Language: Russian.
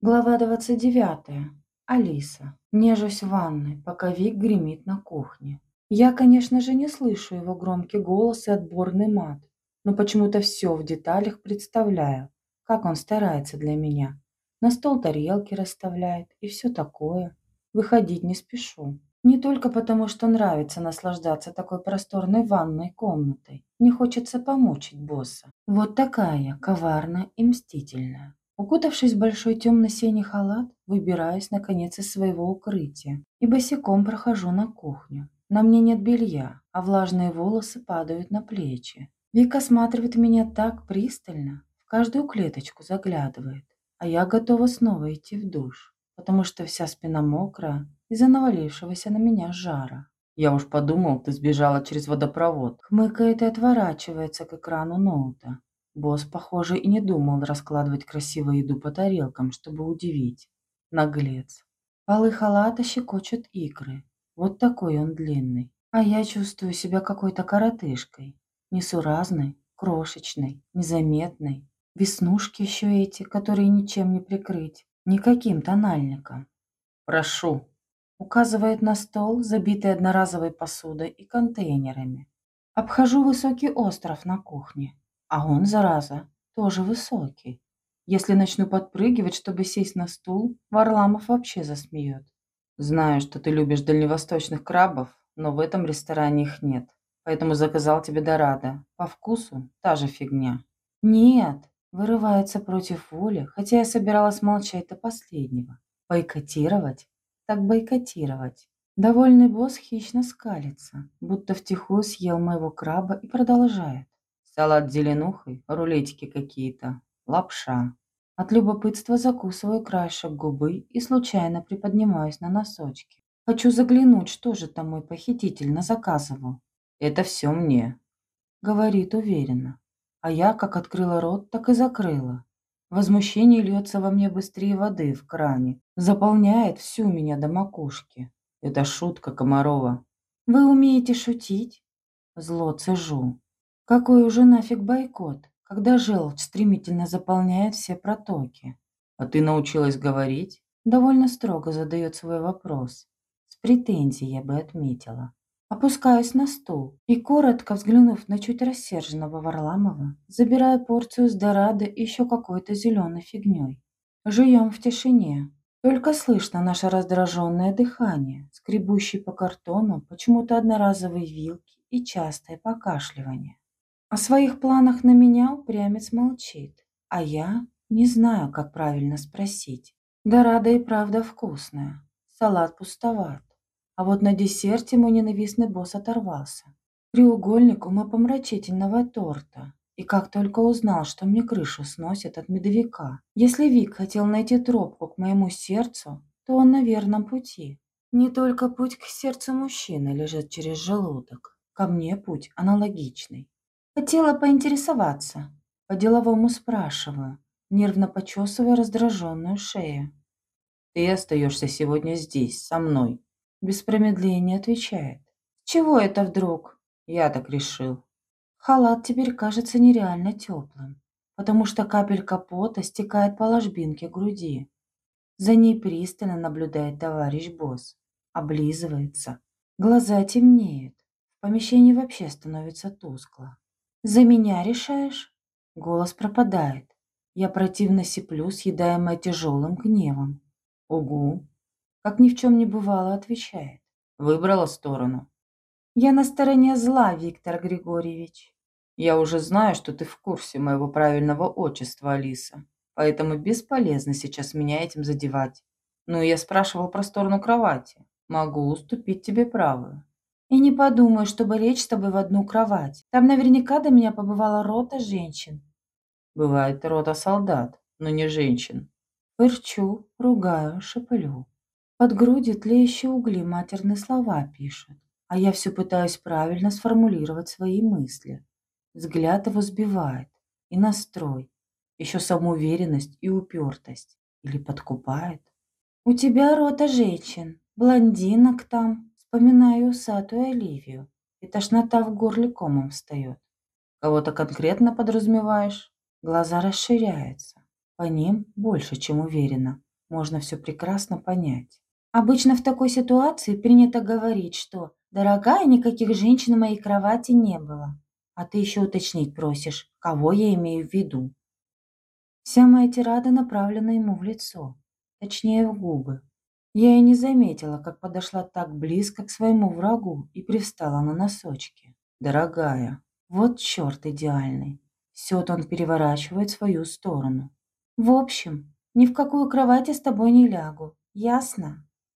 Глава 29. Алиса. Нежусь в ванной, пока Вик гремит на кухне. Я, конечно же, не слышу его громкий голос и отборный мат, но почему-то все в деталях представляю, как он старается для меня. На стол тарелки расставляет и все такое. Выходить не спешу. Не только потому, что нравится наслаждаться такой просторной ванной комнатой. Не хочется помучить босса. Вот такая коварная и мстительная. Укутавшись в большой темно-синий халат, выбираюсь, наконец, из своего укрытия и босиком прохожу на кухню. На мне нет белья, а влажные волосы падают на плечи. Вика осматривает меня так пристально, в каждую клеточку заглядывает, а я готова снова идти в душ, потому что вся спина мокрая из-за навалившегося на меня жара. Я уж подумал, ты сбежала через водопровод. Хмыкает и отворачивается к экрану ноута. Босс, похоже, и не думал раскладывать красивую еду по тарелкам, чтобы удивить. Наглец. Полы халата щекочут икры. Вот такой он длинный. А я чувствую себя какой-то коротышкой. Несуразной, крошечной, незаметной. Веснушки еще эти, которые ничем не прикрыть. Никаким тональником. «Прошу», указывает на стол, забитый одноразовой посудой и контейнерами. Обхожу высокий остров на кухне. А он, зараза, тоже высокий. Если начну подпрыгивать, чтобы сесть на стул, Варламов вообще засмеет. Знаю, что ты любишь дальневосточных крабов, но в этом ресторане их нет. Поэтому заказал тебе дорадо. По вкусу та же фигня. Нет, вырывается против воли, хотя я собиралась молчать до последнего. Бойкотировать? Так бойкотировать. Довольный босс хищно скалится, будто втихую съел моего краба и продолжает. Салат зеленухой, рулетики какие-то, лапша. От любопытства закусываю краешек губы и случайно приподнимаюсь на носочки. Хочу заглянуть, что же там мой похититель назаказывал. Это все мне. Говорит уверенно. А я как открыла рот, так и закрыла. Возмущение льется во мне быстрее воды в кране. Заполняет всю меня до макушки. Это шутка, Комарова. Вы умеете шутить? Зло цежу. Какой уже нафиг бойкот, когда желчь стремительно заполняет все протоки? А ты научилась говорить? Довольно строго задает свой вопрос. С претензией я бы отметила. Опускаюсь на стул и, коротко взглянув на чуть рассерженного Варламова, забираю порцию с дорадо и еще какой-то зеленой фигней. Жуем в тишине. Только слышно наше раздраженное дыхание, скребущий по картону почему-то одноразовые вилки и частое покашливание. О своих планах на меня упрямец молчит, а я не знаю, как правильно спросить. Дорада и правда вкусная, салат пустоват. А вот на десерте мой ненавистный босс оторвался. Треугольник умопомрачительного торта. И как только узнал, что мне крышу сносит от медовика. Если Вик хотел найти тропку к моему сердцу, то он на верном пути. Не только путь к сердцу мужчины лежит через желудок. Ко мне путь аналогичный. Хотела поинтересоваться. По-деловому спрашиваю, нервно почесывая раздраженную шею. «Ты остаешься сегодня здесь, со мной», — без промедления отвечает. «Чего это вдруг?» «Я так решил». Халат теперь кажется нереально теплым, потому что капелька пота стекает по ложбинке груди. За ней пристально наблюдает товарищ босс. Облизывается. Глаза темнеют. В помещении вообще становится тускло. «За меня решаешь?» Голос пропадает. Я противно сиплю, съедаемая тяжелым гневом. «Угу!» Как ни в чем не бывало, отвечает. «Выбрала сторону». «Я на стороне зла, Виктор Григорьевич». «Я уже знаю, что ты в курсе моего правильного отчества, Алиса, поэтому бесполезно сейчас меня этим задевать. Ну, я спрашивал про сторону кровати. Могу уступить тебе право. И не подумаю, чтобы лечь с тобой в одну кровать. Там наверняка до меня побывала рота женщин. Бывает рота солдат, но не женщин. Пырчу, ругаю, шепелю. Под груди тлеющие угли матерные слова пишет. А я все пытаюсь правильно сформулировать свои мысли. Взгляд его сбивает. И настрой. Еще самоуверенность и упертость. Или подкупает. У тебя рота женщин. Блондинок там, Вспоминаю усатую Оливию, и тошнота в горле комом встает. Кого-то конкретно подразумеваешь? Глаза расширяются. По ним больше, чем уверенно. можно все прекрасно понять. Обычно в такой ситуации принято говорить, что «дорогая, никаких женщин в моей кровати не было». А ты еще уточнить просишь, кого я имею в виду. Вся моя тирада направлена ему в лицо, точнее в губы. Я и не заметила, как подошла так близко к своему врагу и привстала на носочки. Дорогая, вот черт идеальный. Все-то он переворачивает свою сторону. В общем, ни в какую кровать я с тобой не лягу, ясно?